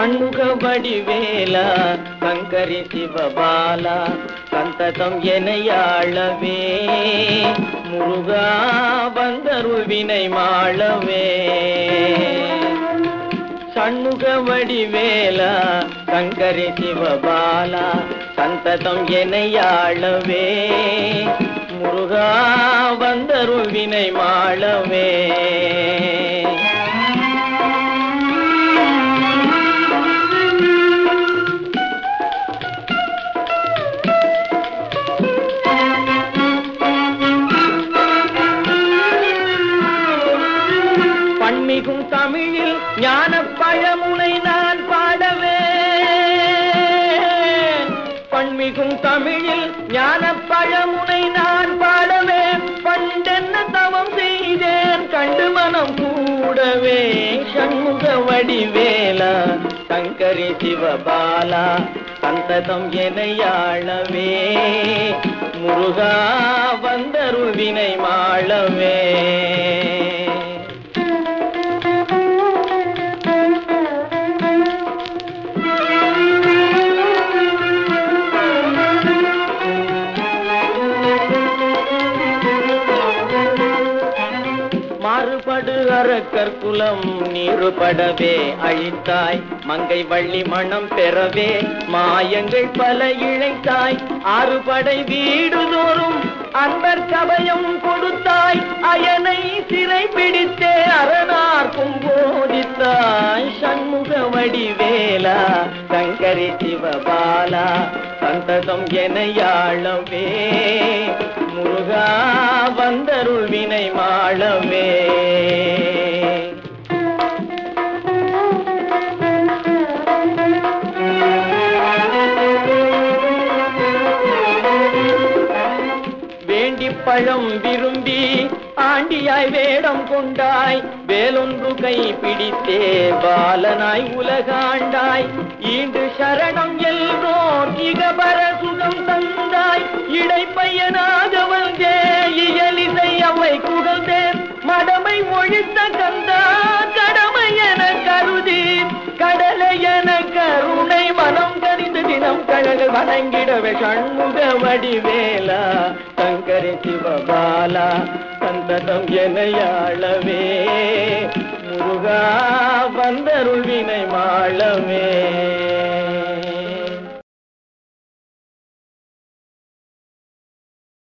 வடிவேலா சங்கரி சிவபாலா சந்ததம் எனையாளவே முருகா வந்தருவினை மாளவே. சண்முக வடிவேலா சங்கரி சிவபாலா சந்ததம் எனையாளவே முருகா வந்தருவினை மாளவே. மண்மிகும் தமிழில் ஞான பழமுனை நான் பாடவே பண்மிகும் தமிழில் ஞான பழமுனை நான் பாடவே பண்டென்ன தவம் செய்தேன் கண்டு மனம் கூடவே. சண்முக வடிவேலா சங்கரி சிவபாலா சந்ததம் எனையாளவே முருகா வந்தருவினை மாளவே. படு அறக்கற்குலம் நீருபடவே அழித்தாய் மங்கை வள்ளி மனம் பெறவே. மாயங்கள் பல இழைத்தாய் ஆறுபடை வீடுதோறும் அன்பர் கபயம் கொடுத்தாய். அயனை சிறை பிடித்தே அரணார்க்கும் போதித்தாய் சண்முக வடிவேலா சங்கரி சிவபாலா சந்ததம் என யாழவே. முருகா வந்தருள் வினை மாளவே. பழம் விரும்பி ஆண்டியாய் வேடம் கொண்டாய் வேலொன்று கை பிடித்தே பாலனாய் உலகாண்டாய். ஈண்டு சரணம் எல்ரோர் இகபர சுகம் தந்தாய். இடைப்பையனாக வந்தே இயலிசை அவை குகழ்ந்தே மடமை ஒழித்த கந்தா கடமை என கருதி கடலை என கருணை மனம் கரிந்து தினம் கழக வணங்கிடவே சண்முக வடிவேலா சங்கரி சிவபாலா சந்ததம் எனையாளவே முருகா வந்தருள் வினை மாளவே.